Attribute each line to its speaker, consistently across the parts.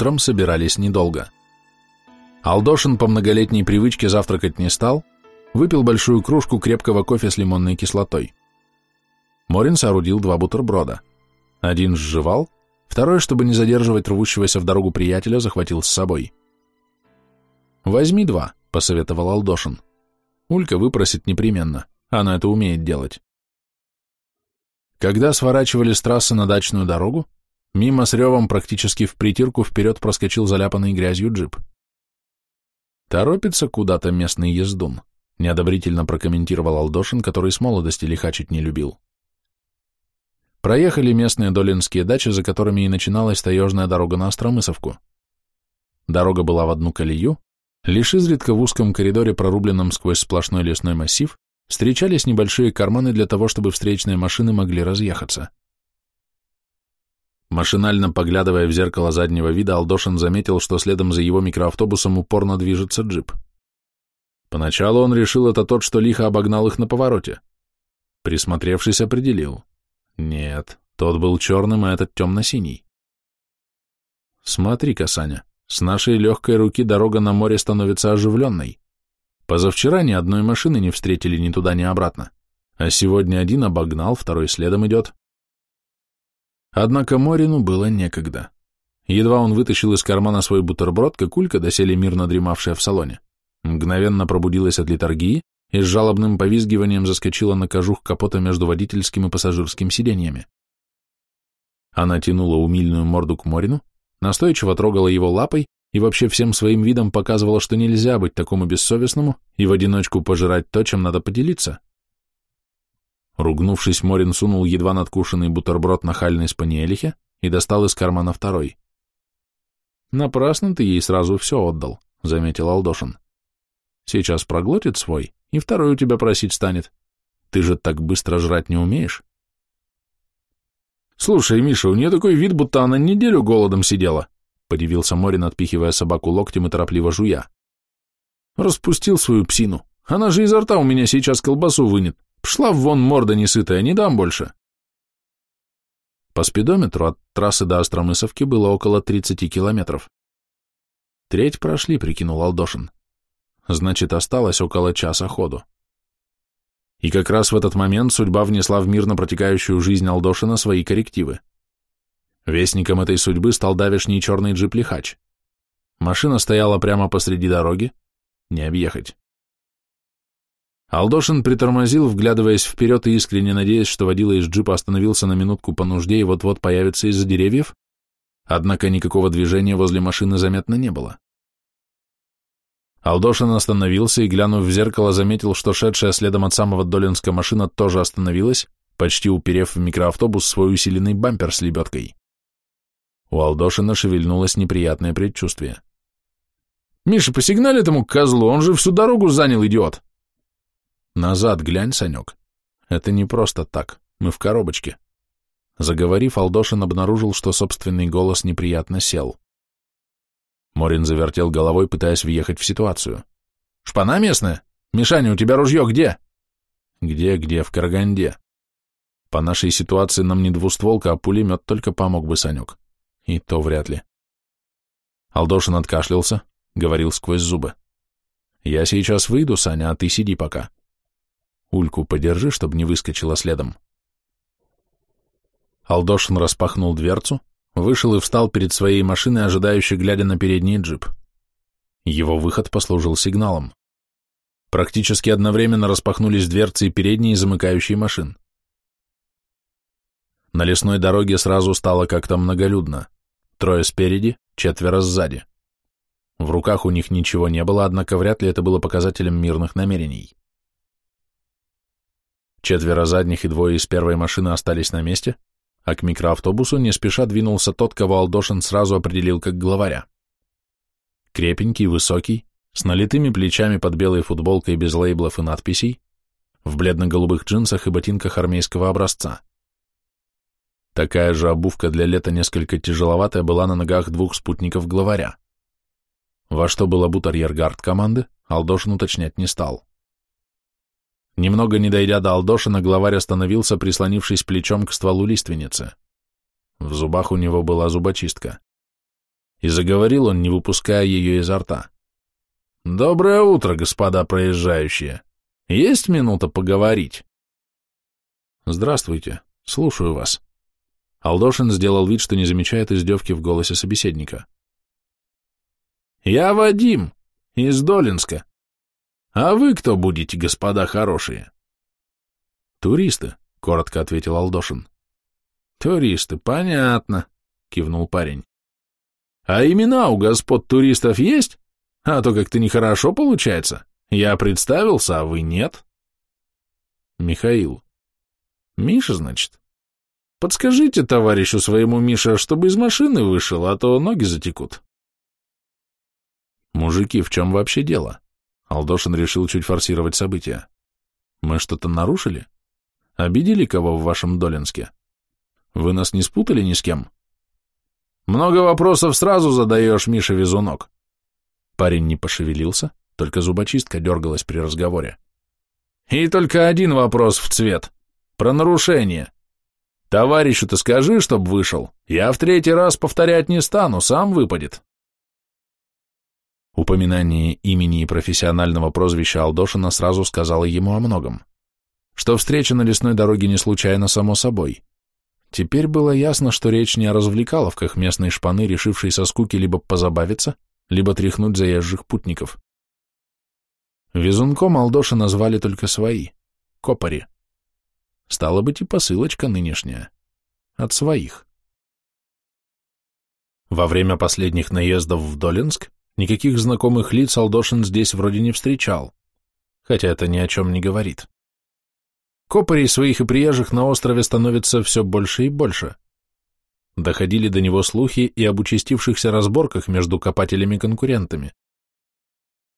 Speaker 1: Утром собирались недолго. Алдошин по многолетней привычке завтракать не стал, выпил большую кружку крепкого кофе с лимонной кислотой. Морин соорудил два бутерброда. Один сживал, второй, чтобы не задерживать рвущегося в дорогу приятеля, захватил с собой. «Возьми два», — посоветовал Алдошин. Улька выпросит непременно, она это умеет делать. Когда сворачивали с трассы на дачную дорогу, мимо с ревом практически в притирку вперед проскочил заляпанный грязью джип. Торопится куда-то местный ездун, неодобрительно прокомментировал Алдошин, который с молодости лихачить не любил. Проехали местные долинские дачи, за которыми и начиналась таежная дорога на Остромысовку. Дорога была в одну колею, лишь изредка в узком коридоре, прорубленном сквозь сплошной лесной массив, встречались небольшие карманы для того, чтобы встречные машины могли разъехаться. Машинально поглядывая в зеркало заднего вида, Алдошин заметил, что следом за его микроавтобусом упорно движется джип. Поначалу он решил, это тот, что лихо обогнал их на повороте. Присмотревшись, определил. Нет, тот был черным, а этот темно-синий. Смотри-ка, Саня, с нашей легкой руки дорога на море становится оживленной. Позавчера ни одной машины не встретили ни туда, ни обратно, а сегодня один обогнал, второй следом идет. Однако Морину было некогда. Едва он вытащил из кармана свой бутерброд, как Улька, доселе мирно дремавшая в салоне, мгновенно пробудилась от литургии и с жалобным повизгиванием заскочила на кожух капота между водительским и пассажирским сиденьями. Она тянула умильную морду к Морину, настойчиво трогала его лапой и вообще всем своим видом показывала, что нельзя быть такому бессовестному и в одиночку пожирать то, чем надо поделиться. Ругнувшись, Морин сунул едва надкушенный бутерброд нахальной спаниелихе и достал из кармана второй. «Напрасно ты ей сразу все отдал», — заметил Алдошин. «Сейчас проглотит свой, и второй у тебя просить станет. Ты же так быстро жрать не умеешь». «Слушай, Миша, у нее такой вид, будто она неделю голодом сидела», подивился Морин, отпихивая собаку локтем и торопливо жуя. Распустил свою псину. Она же изо рта у меня сейчас колбасу вынет. Пшла вон морда несытая, не дам больше. По спидометру от трассы до Остромысовки было около 30 километров. Треть прошли, прикинул Алдошин. Значит, осталось около часа ходу. И как раз в этот момент судьба внесла в мирно протекающую жизнь Алдошина свои коррективы. Вестником этой судьбы стал давешний черный джип-лихач. Машина стояла прямо посреди дороги, не объехать. Алдошин притормозил, вглядываясь вперед и искренне надеясь, что водила из джипа остановился на минутку по нужде и вот-вот появится из-за деревьев, однако никакого движения возле машины заметно не было. Алдошин остановился и, глянув в зеркало, заметил, что шедшая следом от самого Долинска машина тоже остановилась, почти уперев в микроавтобус свой усиленный бампер с лебедкой. У Алдошина шевельнулось неприятное предчувствие. «Миша, посигнали этому козлу, он же всю дорогу занял, идиот!» «Назад глянь, Санек. Это не просто так, мы в коробочке». Заговорив, Алдошин обнаружил, что собственный голос неприятно сел. Морин завертел головой, пытаясь въехать в ситуацию. «Шпана местная? Мишаня, у тебя ружье где?» «Где-где? В Караганде. По нашей ситуации нам не двустволка, а пулемет только помог бы, Санек. И то вряд ли. Алдошин откашлялся, говорил сквозь зубы. «Я сейчас выйду, Саня, а ты сиди пока. Ульку подержи, чтобы не выскочила следом». Алдошин распахнул дверцу, вышел и встал перед своей машиной, ожидающе глядя на передний джип. Его выход послужил сигналом. Практически одновременно распахнулись дверцы и передние и замыкающие машин. На лесной дороге сразу стало как-то многолюдно. Трое спереди, четверо сзади. В руках у них ничего не было, однако вряд ли это было показателем мирных намерений. Четверо задних и двое из первой машины остались на месте, а к микроавтобусу не спеша двинулся тот, кого Алдошин сразу определил как главаря. Крепенький, высокий, с налитыми плечами под белой футболкой без лейблов и надписей, в бледно-голубых джинсах и ботинках армейского образца. Такая же обувка для лета несколько тяжеловатая была на ногах двух спутников главаря. Во что был обут арьергард команды, Алдошин уточнять не стал. Немного не дойдя до Алдошина, главарь остановился, прислонившись плечом к стволу лиственницы. В зубах у него была зубочистка. И заговорил он, не выпуская ее изо рта. «Доброе утро, господа проезжающие. Есть минута поговорить?» «Здравствуйте. Слушаю вас». Алдошин сделал вид, что не замечает издевки в голосе собеседника. «Я Вадим, из Долинска. А вы кто будете, господа хорошие?» «Туристы», — коротко ответил Алдошин. «Туристы, понятно», — кивнул парень. «А имена у господ туристов есть? А то как-то нехорошо получается. Я представился, а вы нет». «Михаил». «Миша, значит?» «Подскажите товарищу своему Мише, чтобы из машины вышел, а то ноги затекут». «Мужики, в чем вообще дело?» Алдошин решил чуть форсировать события. «Мы что-то нарушили?» Обидели кого в вашем Долинске? Вы нас не спутали ни с кем? Много вопросов сразу задаешь, Миша Везунок. Парень не пошевелился, только зубочистка дергалась при разговоре. И только один вопрос в цвет. Про нарушение. Товарищу-то скажи, чтоб вышел. Я в третий раз повторять не стану, сам выпадет. Упоминание имени и профессионального прозвища Алдошина сразу сказала ему о многом что встреча на лесной дороге не случайно само собой. Теперь было ясно, что речь не о развлекаловках местной шпаны, решившей со скуки либо позабавиться, либо тряхнуть заезжих путников. Везунком Алдоши назвали только свои — копари. Стало быть и посылочка нынешняя. От своих. Во время последних наездов в Долинск никаких знакомых лиц Алдошин здесь вроде не встречал, хотя это ни о чем не говорит. Копарей своих и приезжих на острове становится все больше и больше. Доходили до него слухи и об участившихся разборках между копателями-конкурентами.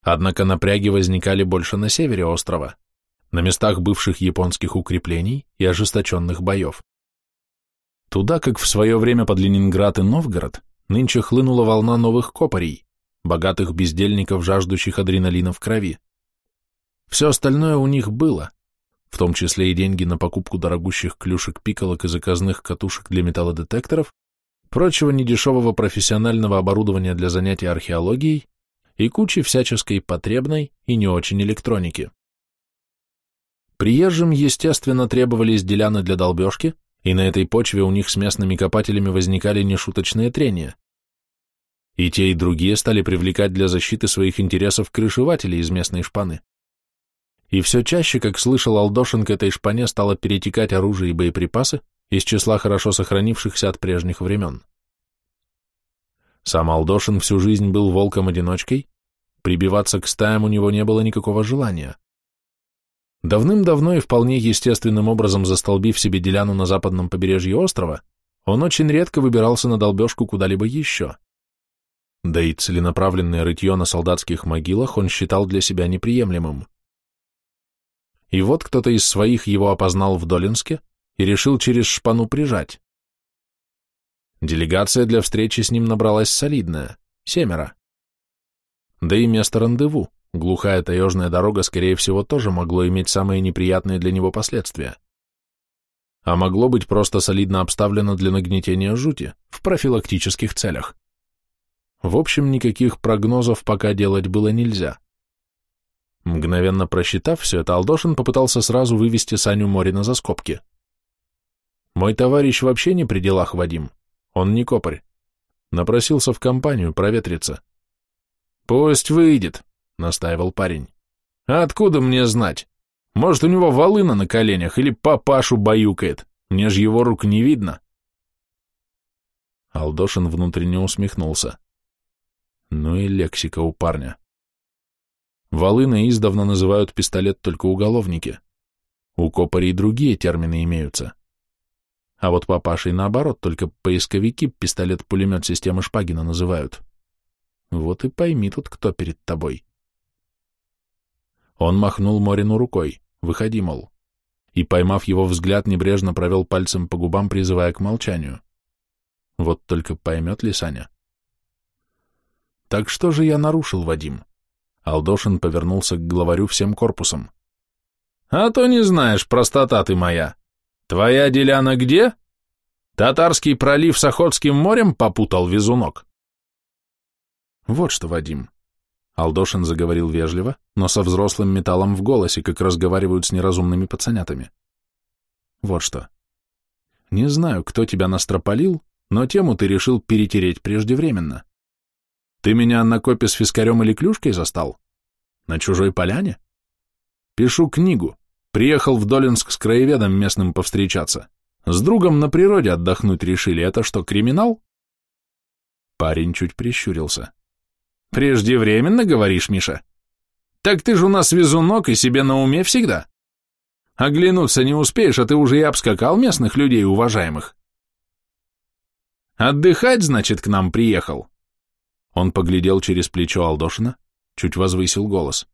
Speaker 1: Однако напряги возникали больше на севере острова, на местах бывших японских укреплений и ожесточенных боев. Туда, как в свое время под Ленинград и Новгород, нынче хлынула волна новых копарей, богатых бездельников, жаждущих адреналина в крови. Все остальное у них было, в том числе и деньги на покупку дорогущих клюшек-пиколок и заказных катушек для металлодетекторов, прочего недешевого профессионального оборудования для занятий археологией и кучи всяческой потребной и не очень электроники. Приезжим, естественно, требовались деляны для долбежки, и на этой почве у них с местными копателями возникали нешуточные трения. И те, и другие стали привлекать для защиты своих интересов крышевателей из местной шпаны. И все чаще, как слышал Алдошин, к этой шпане стало перетекать оружие и боеприпасы из числа хорошо сохранившихся от прежних времен. Сам Алдошин всю жизнь был волком-одиночкой, прибиваться к стаям у него не было никакого желания. Давным-давно и вполне естественным образом застолбив себе деляну на западном побережье острова, он очень редко выбирался на долбежку куда-либо еще. Да и целенаправленное рытье на солдатских могилах он считал для себя неприемлемым. И вот кто-то из своих его опознал в Долинске и решил через шпану прижать. Делегация для встречи с ним набралась солидная, семеро. Да и место рандеву, глухая таежная дорога, скорее всего, тоже могло иметь самые неприятные для него последствия. А могло быть просто солидно обставлено для нагнетения жути в профилактических целях. В общем, никаких прогнозов пока делать было нельзя. Мгновенно просчитав все это, Алдошин попытался сразу вывести Саню Морина за скобки. «Мой товарищ вообще не при делах, Вадим. Он не копарь. Напросился в компанию проветриться». «Пусть выйдет», — настаивал парень. «А откуда мне знать? Может, у него волына на коленях или папашу баюкает. Мне же его рук не видно». Алдошин внутренне усмехнулся. Ну и лексика у парня. Волына издавна называют пистолет только уголовники. У копарей другие термины имеются. А вот папашей наоборот, только поисковики пистолет-пулемет системы Шпагина называют. Вот и пойми тут, кто перед тобой. Он махнул Морину рукой, выходи, мол, и, поймав его взгляд, небрежно провел пальцем по губам, призывая к молчанию. Вот только поймет ли Саня? Так что же я нарушил, Вадим? Алдошин повернулся к главарю всем корпусом. «А то не знаешь, простота ты моя. Твоя деляна где? Татарский пролив с Охотским морем попутал везунок. Вот что, Вадим. Алдошин заговорил вежливо, но со взрослым металлом в голосе, как разговаривают с неразумными пацанятами. Вот что. Не знаю, кто тебя настропалил, но тему ты решил перетереть преждевременно. Ты меня на копе с фискарем или клюшкой застал? На чужой поляне? Пишу книгу. Приехал в Долинск с краеведом местным повстречаться. С другом на природе отдохнуть решили. Это что, криминал? Парень чуть прищурился. Преждевременно, говоришь, Миша? Так ты же у нас везунок и себе на уме всегда. Оглянуться не успеешь, а ты уже и обскакал местных людей уважаемых. Отдыхать, значит, к нам приехал. Он поглядел через плечо Алдошина, чуть возвысил голос.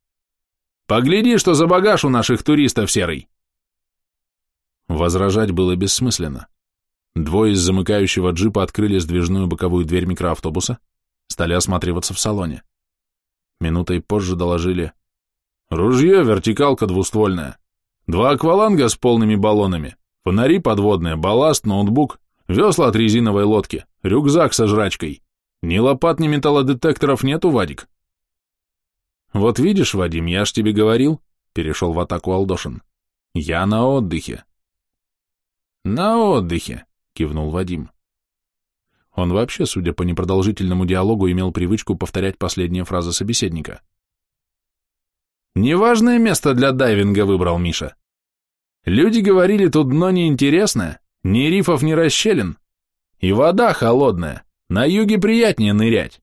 Speaker 1: Погляди, что за багаж у наших туристов серый. Возражать было бессмысленно. Двое из замыкающего джипа открыли сдвижную боковую дверь микроавтобуса, стали осматриваться в салоне. Минутой позже доложили. «Ружье, вертикалка двуствольная. Два акваланга с полными баллонами, фонари подводные, балласт, ноутбук, весла от резиновой лодки, рюкзак со жрачкой. Ни лопат, ни металлодетекторов нету, Вадик». «Вот видишь, Вадим, я ж тебе говорил», — перешел в атаку Алдошин. «Я на отдыхе». «На отдыхе», — кивнул Вадим. Он вообще, судя по непродолжительному диалогу, имел привычку повторять последние фразы собеседника. «Неважное место для дайвинга выбрал Миша. Люди говорили, тут дно неинтересное, ни рифов, ни расщелин. И вода холодная, на юге приятнее нырять».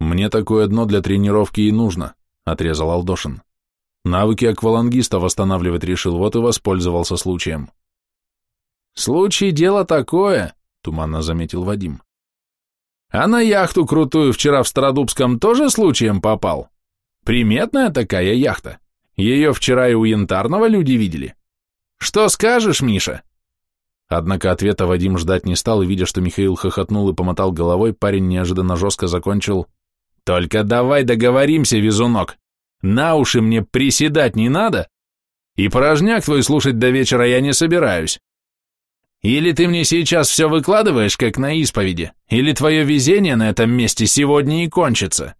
Speaker 1: «Мне такое дно для тренировки и нужно», — отрезал Алдошин. «Навыки аквалангиста восстанавливать решил, вот и воспользовался случаем». «Случай — дело такое», — туманно заметил Вадим. «А на яхту крутую вчера в Стародубском тоже случаем попал? Приметная такая яхта. Ее вчера и у Янтарного люди видели. Что скажешь, Миша?» Однако ответа Вадим ждать не стал, и, видя, что Михаил хохотнул и помотал головой, парень неожиданно жестко закончил «Только давай договоримся, везунок. На уши мне приседать не надо, и порожняк твой слушать до вечера я не собираюсь. Или ты мне сейчас все выкладываешь, как на исповеди, или твое везение на этом месте сегодня и кончится».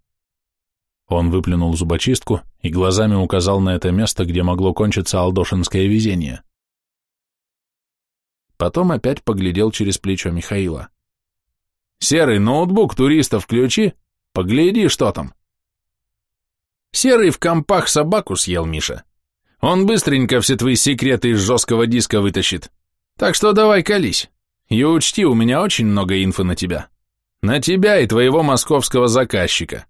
Speaker 1: Он выплюнул зубочистку и глазами указал на это место, где могло кончиться алдошинское везение. Потом опять поглядел через плечо Михаила. «Серый ноутбук туристов включи, погляди, что там». Серый в компах собаку съел, Миша. Он быстренько все твои секреты из жесткого диска вытащит. Так что давай колись. И учти, у меня очень много инфы на тебя. На тебя и твоего московского заказчика.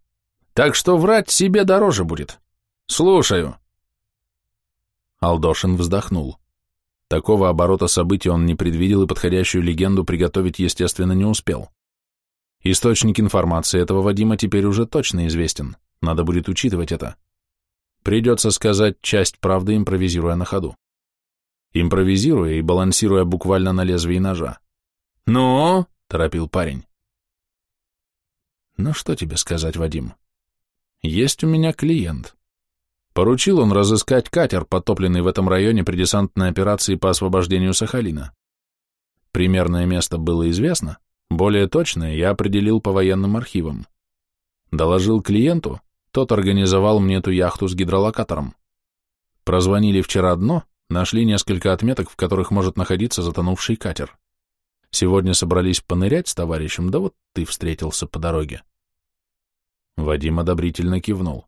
Speaker 1: Так что врать себе дороже будет. Слушаю. Алдошин вздохнул. Такого оборота событий он не предвидел и подходящую легенду приготовить, естественно, не успел. Источник информации этого Вадима теперь уже точно известен. Надо будет учитывать это. Придется сказать часть правды, импровизируя на ходу импровизируя и балансируя буквально на лезвии ножа. «Ну?» — торопил парень. «Ну что тебе сказать, Вадим? Есть у меня клиент. Поручил он разыскать катер, потопленный в этом районе при десантной операции по освобождению Сахалина. Примерное место было известно, более точное я определил по военным архивам. Доложил клиенту, тот организовал мне эту яхту с гидролокатором. Прозвонили вчера дно, Нашли несколько отметок, в которых может находиться затонувший катер. Сегодня собрались понырять с товарищем, да вот ты встретился по дороге. Вадим одобрительно кивнул.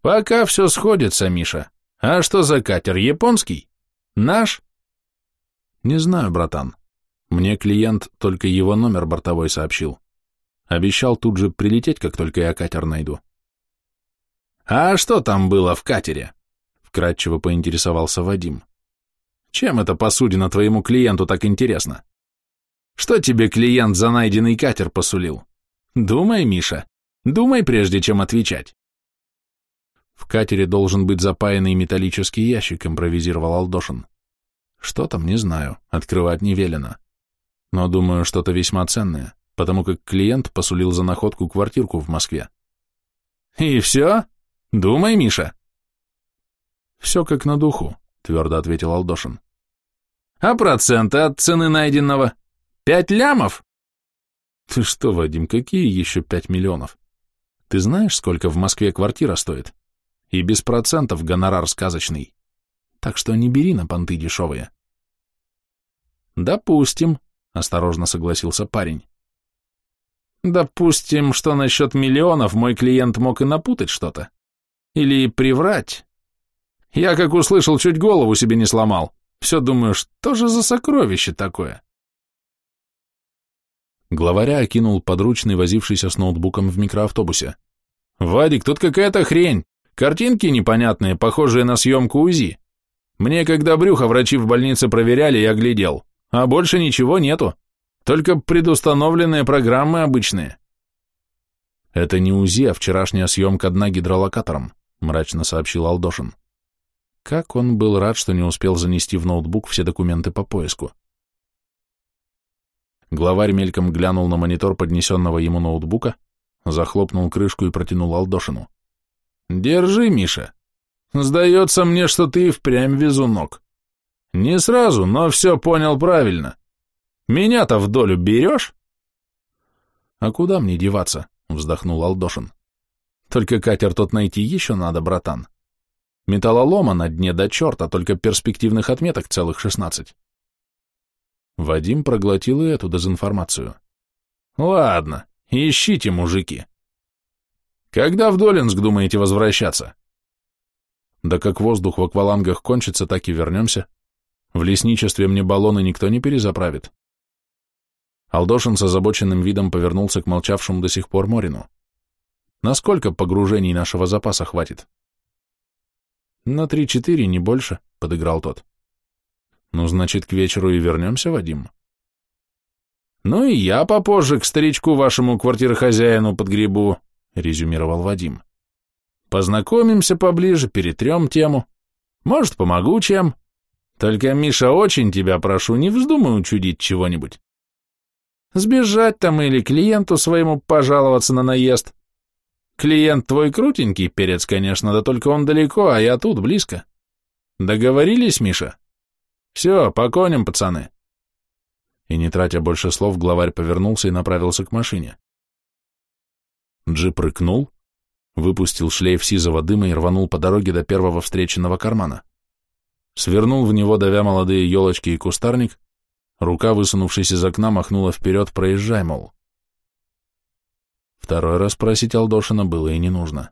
Speaker 1: Пока все сходится, Миша. А что за катер, японский? Наш? Не знаю, братан. Мне клиент только его номер бортовой сообщил. Обещал тут же прилететь, как только я катер найду. А что там было в катере? Вкратчиво поинтересовался Вадим. Чем эта посудина твоему клиенту так интересна? Что тебе клиент за найденный катер посулил? Думай, Миша, думай, прежде чем отвечать. В катере должен быть запаянный металлический ящик, импровизировал Алдошин. Что там, не знаю, открывать не велено. Но думаю, что-то весьма ценное, потому как клиент посулил за находку квартирку в Москве. И все? Думай, Миша. «Все как на духу», — твердо ответил Алдошин. «А проценты от цены найденного? Пять лямов?» Ты что, Вадим, какие еще пять миллионов? Ты знаешь, сколько в Москве квартира стоит? И без процентов гонорар сказочный. Так что не бери на понты дешевые. Допустим, осторожно согласился парень. Допустим, что насчет миллионов мой клиент мог и напутать что-то. Или приврать. Я, как услышал, чуть голову себе не сломал. Все думаю, что же за сокровище такое? Главаря окинул подручный, возившийся с ноутбуком в микроавтобусе. «Вадик, тут какая-то хрень. Картинки непонятные, похожие на съемку УЗИ. Мне, когда брюхо врачи в больнице проверяли, я глядел. А больше ничего нету. Только предустановленные программы обычные». «Это не УЗИ, а вчерашняя съемка дна гидролокатором», мрачно сообщил Алдошин. Как он был рад, что не успел занести в ноутбук все документы по поиску. Главарь мельком глянул на монитор поднесенного ему ноутбука, захлопнул крышку и протянул Алдошину. «Держи, Миша. Сдается мне, что ты впрямь везунок. Не сразу, но все понял правильно. Меня-то в долю берешь?» «А куда мне деваться?» — вздохнул Алдошин. «Только катер тот найти еще надо, братан. Металлолома на дне до черта, только перспективных отметок целых шестнадцать». Вадим проглотил и эту дезинформацию. Ладно, ищите, мужики. Когда в Долинск думаете возвращаться? Да как воздух в аквалангах кончится, так и вернемся. В лесничестве мне баллоны никто не перезаправит. Алдошин с озабоченным видом повернулся к молчавшему до сих пор Морину. Насколько погружений нашего запаса хватит? На три-четыре, не больше, подыграл тот. Ну, значит, к вечеру и вернемся, Вадим? Ну и я попозже к старичку вашему квартирохозяину подгребу, резюмировал Вадим. Познакомимся поближе, перетрем тему. Может, помогу чем. Только, Миша, очень тебя прошу, не вздумай учудить чего-нибудь. Сбежать там или клиенту своему пожаловаться на наезд. Клиент твой крутенький, перец, конечно, да только он далеко, а я тут, близко. Договорились, Миша? Все, по коням, пацаны. И не тратя больше слов, главарь повернулся и направился к машине. Джип рыкнул, выпустил шлейф сизого дыма и рванул по дороге до первого встреченного кармана. Свернул в него, давя молодые елочки и кустарник, рука, высунувшись из окна, махнула вперед, проезжай, мол. Второй раз просить Алдошина было и не нужно.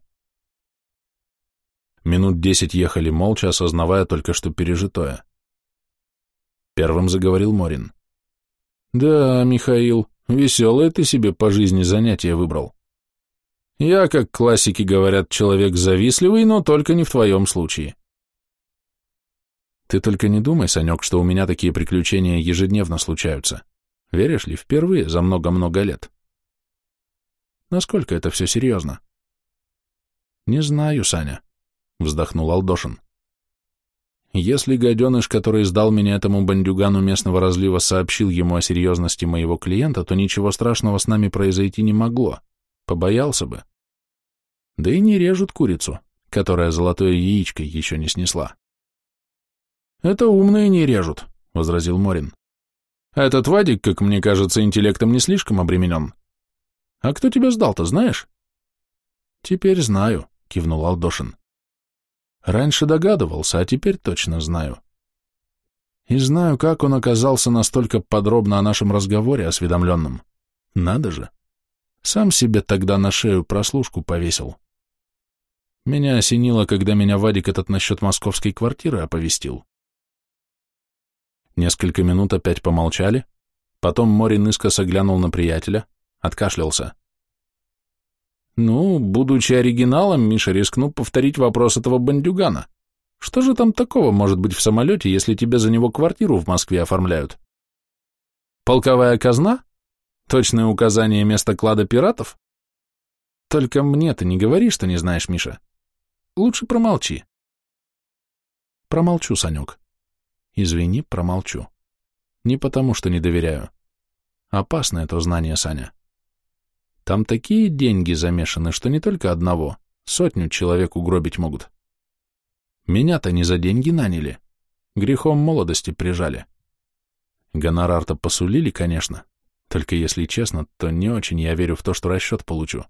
Speaker 1: Минут десять ехали молча, осознавая только что пережитое. Первым заговорил Морин. Да, Михаил, веселое ты себе по жизни занятие выбрал. Я, как классики говорят, человек завистливый, но только не в твоем случае. Ты только не думай, Санек, что у меня такие приключения ежедневно случаются. Веришь ли, впервые за много-много лет. Насколько это все серьезно? Не знаю, Саня, вздохнул Алдошин. Если гаденыш, который сдал меня этому бандюгану местного разлива, сообщил ему о серьезности моего клиента, то ничего страшного с нами произойти не могло. Побоялся бы. Да и не режут курицу, которая золотое яичко еще не снесла. «Это умные не режут», — возразил Морин. «Этот Вадик, как мне кажется, интеллектом не слишком обременен. А кто тебя сдал-то, знаешь?» «Теперь знаю», — кивнул Алдошин. Раньше догадывался, а теперь точно знаю. И знаю, как он оказался настолько подробно о нашем разговоре осведомленном. Надо же. Сам себе тогда на шею прослушку повесил. Меня осенило, когда меня Вадик этот насчет московской квартиры оповестил. Несколько минут опять помолчали, потом Морин искоса глянул на приятеля, откашлялся. Ну, будучи оригиналом, Миша рискнул повторить вопрос этого бандюгана. Что же там такого может быть в самолете, если тебе за него квартиру в Москве оформляют? Полковая казна? Точное указание места клада пиратов? Только мне ты не говори, что не знаешь, Миша. Лучше промолчи. Промолчу, Санек. Извини, промолчу. Не потому, что не доверяю. Опасно это знание, Саня. Там такие деньги замешаны, что не только одного, сотню человек угробить могут. Меня-то не за деньги наняли, грехом молодости прижали. Гонорар-то посулили, конечно, Только если честно, то не очень я верю в то, что расчет получу.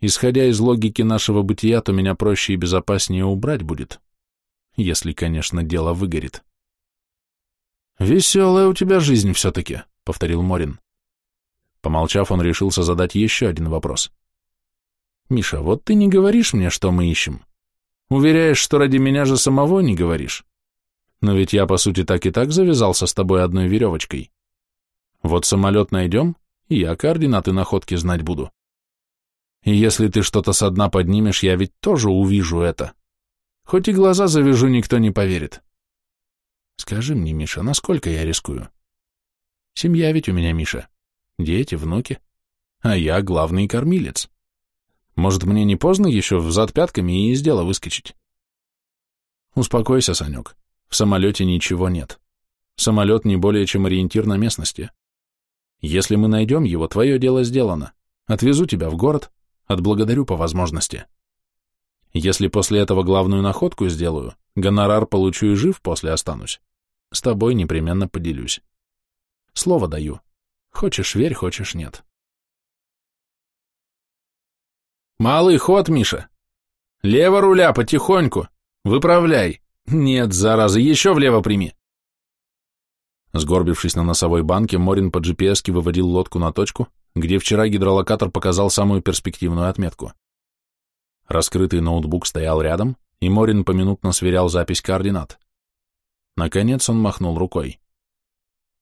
Speaker 1: Исходя из логики нашего бытия, то меня проще и безопаснее убрать будет. Если, конечно, дело выгорит. «Веселая у тебя жизнь все-таки», — повторил Морин. Помолчав, он решился задать еще один вопрос. «Миша, вот ты не говоришь мне, что мы ищем. Уверяешь, что ради меня же самого не говоришь. Но ведь я, по сути, так и так завязался с тобой одной веревочкой. Вот самолет найдем, и я координаты находки знать буду. И если ты что-то со дна поднимешь, я ведь тоже увижу это. Хоть и глаза завяжу, никто не поверит. Скажи мне, Миша, насколько я рискую? Семья ведь у меня, Миша. Дети, внуки. А я главный кормилец. Может, мне не поздно еще взад пятками и из дела выскочить? Успокойся, Санек. В самолете ничего нет. Самолет не более чем ориентир на местности. Если мы найдем его, твое дело сделано. Отвезу тебя в город, отблагодарю по возможности. Если после этого главную находку сделаю, гонорар получу и жив после останусь. С тобой непременно поделюсь. Слово даю. Хочешь верь, хочешь нет. Малый ход, Миша. Лево руля, потихоньку. Выправляй. Нет, зараза, еще влево прими. Сгорбившись на носовой банке, Морин по gps выводил лодку на точку, где вчера гидролокатор показал самую перспективную отметку. Раскрытый ноутбук стоял рядом, и Морин поминутно сверял запись координат. Наконец он махнул рукой.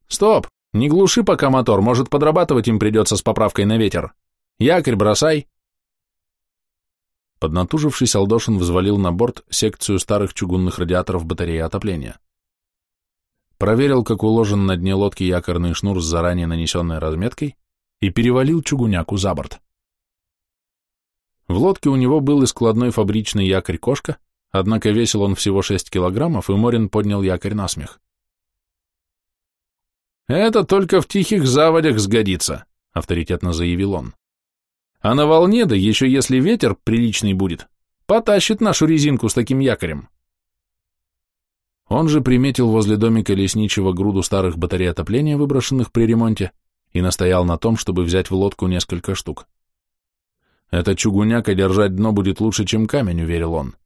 Speaker 1: «Стоп! Не глуши пока мотор, может, подрабатывать им придется с поправкой на ветер. Якорь бросай!» Поднатужившись, Алдошин взвалил на борт секцию старых чугунных радиаторов батареи отопления. Проверил, как уложен на дне лодки якорный шнур с заранее нанесенной разметкой и перевалил чугуняку за борт. В лодке у него был и складной фабричный якорь-кошка, однако весил он всего 6 килограммов, и Морин поднял якорь на смех. «Это только в тихих заводях сгодится», — авторитетно заявил он. «А на волне, да еще если ветер приличный будет, потащит нашу резинку с таким якорем». Он же приметил возле домика лесничего груду старых батарей отопления, выброшенных при ремонте, и настоял на том, чтобы взять в лодку несколько штук. Эта чугуняка держать дно будет лучше, чем камень, уверил он.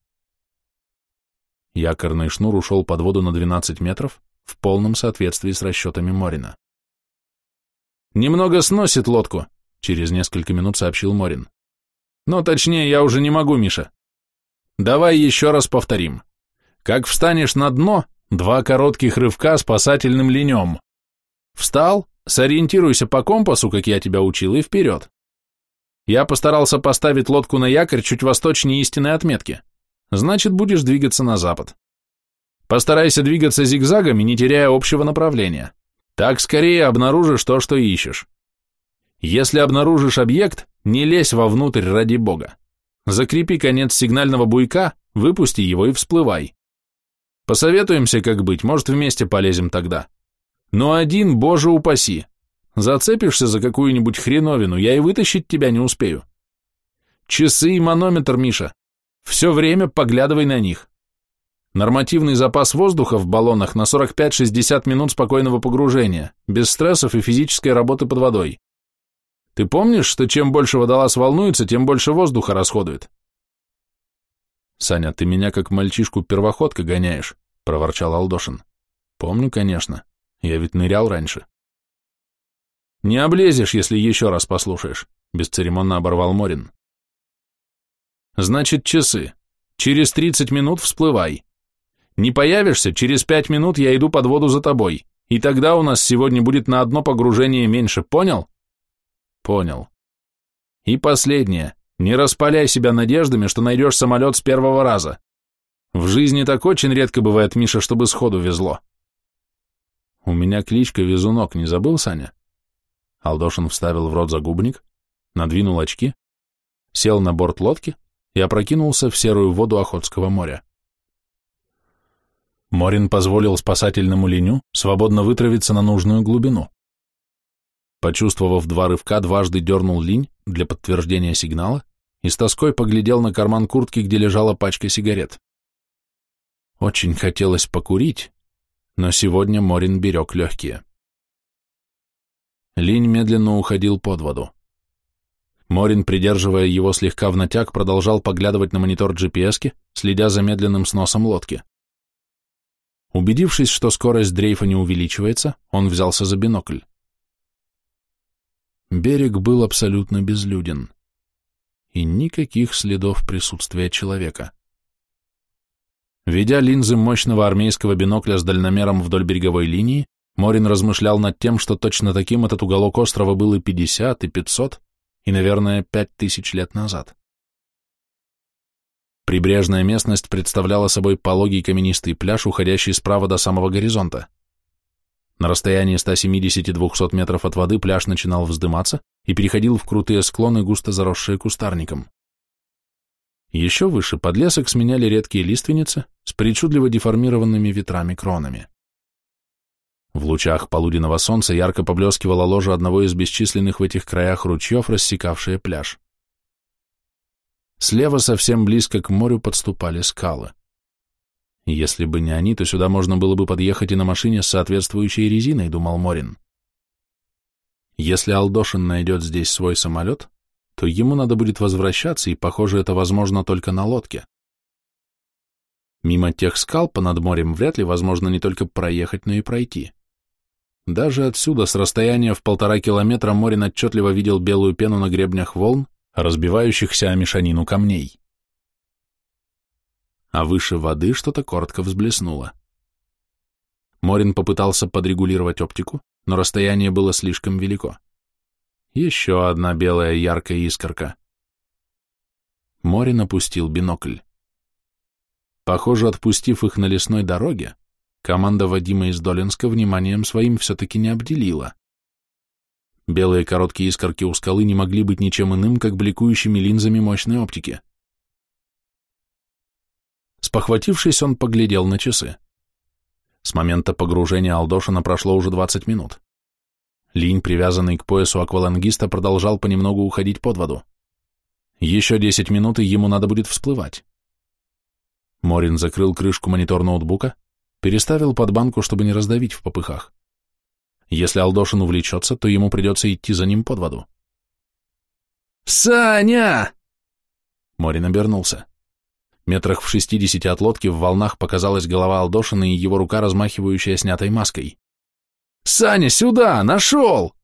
Speaker 1: Якорный шнур ушел под воду на 12 метров, в полном соответствии с расчетами Морина. «Немного сносит лодку», — через несколько минут сообщил Морин. «Но точнее я уже не могу, Миша. Давай еще раз повторим. Как встанешь на дно, два коротких рывка спасательным линем. Встал, сориентируйся по компасу, как я тебя учил, и вперед. Я постарался поставить лодку на якорь чуть восточнее истинной отметки. Значит, будешь двигаться на запад. Постарайся двигаться зигзагами, не теряя общего направления. Так скорее обнаружишь то, что ищешь. Если обнаружишь объект, не лезь вовнутрь ради бога. Закрепи конец сигнального буйка, выпусти его и всплывай. Посоветуемся, как быть, может, вместе полезем тогда. Но один, боже упаси, Зацепишься за какую-нибудь хреновину, я и вытащить тебя не успею. Часы и манометр, Миша. Все время поглядывай на них. Нормативный запас воздуха в баллонах на 45-60 минут спокойного погружения, без стрессов и физической работы под водой. Ты помнишь, что чем больше водолаз волнуется, тем больше воздуха расходует? Саня, ты меня как мальчишку-первоходка гоняешь, проворчал Алдошин. Помню, конечно. Я ведь нырял раньше. «Не облезешь, если еще раз послушаешь», — бесцеремонно оборвал Морин. «Значит, часы. Через тридцать минут всплывай. Не появишься, через пять минут я иду под воду за тобой, и тогда у нас сегодня будет на одно погружение меньше, понял?» «Понял. И последнее. Не распаляй себя надеждами, что найдешь самолет с первого раза. В жизни так очень редко бывает, Миша, чтобы сходу везло». «У меня кличка Везунок, не забыл, Саня?» Алдошин вставил в рот загубник, надвинул очки, сел на борт лодки и опрокинулся в серую воду Охотского моря. Морин позволил спасательному линю свободно вытравиться на нужную глубину. Почувствовав два рывка, дважды дернул линь для подтверждения сигнала и с тоской поглядел на карман куртки, где лежала пачка сигарет. Очень хотелось покурить, но сегодня Морин берег легкие. Линь медленно уходил под воду. Морин, придерживая его слегка в натяг, продолжал поглядывать на монитор GPS, следя за медленным сносом лодки. Убедившись, что скорость дрейфа не увеличивается, он взялся за бинокль. Берег был абсолютно безлюден. И никаких следов присутствия человека. Ведя линзы мощного армейского бинокля с дальномером вдоль береговой линии, Морин размышлял над тем, что точно таким этот уголок острова был и 50, и 500, и, наверное, пять тысяч лет назад. Прибрежная местность представляла собой пологий каменистый пляж, уходящий справа до самого горизонта. На расстоянии 170-200 метров от воды пляж начинал вздыматься и переходил в крутые склоны, густо заросшие кустарником. Еще выше подлесок сменяли редкие лиственницы с причудливо деформированными ветрами-кронами. В лучах полуденного солнца ярко поблескивала ложа одного из бесчисленных в этих краях ручьев, рассекавшие пляж. Слева совсем близко к морю подступали скалы. Если бы не они, то сюда можно было бы подъехать и на машине с соответствующей резиной, думал Морин. Если Алдошин найдет здесь свой самолет, то ему надо будет возвращаться, и, похоже, это возможно только на лодке. Мимо тех скал по над морем вряд ли возможно не только проехать, но и пройти. Даже отсюда, с расстояния в полтора километра, Морин отчетливо видел белую пену на гребнях волн, разбивающихся о мешанину камней. А выше воды что-то коротко взблеснуло. Морин попытался подрегулировать оптику, но расстояние было слишком велико. Еще одна белая яркая искорка. Морин опустил бинокль. Похоже, отпустив их на лесной дороге, команда Вадима из Долинска вниманием своим все-таки не обделила. Белые короткие искорки у скалы не могли быть ничем иным, как бликующими линзами мощной оптики. Спохватившись, он поглядел на часы. С момента погружения Алдошина прошло уже 20 минут. Линь, привязанный к поясу аквалангиста, продолжал понемногу уходить под воду. Еще 10 минут, и ему надо будет всплывать. Морин закрыл крышку монитор ноутбука, переставил под банку, чтобы не раздавить в попыхах. Если Алдошин увлечется, то ему придется идти за ним под воду.
Speaker 2: «Саня!»
Speaker 1: Морин обернулся. Метрах в шестидесяти от лодки в волнах показалась голова Алдошина и его рука, размахивающая снятой маской.
Speaker 2: «Саня, сюда! Нашел!»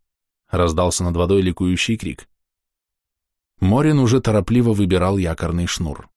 Speaker 1: Раздался над водой ликующий крик. Морин уже торопливо выбирал якорный шнур.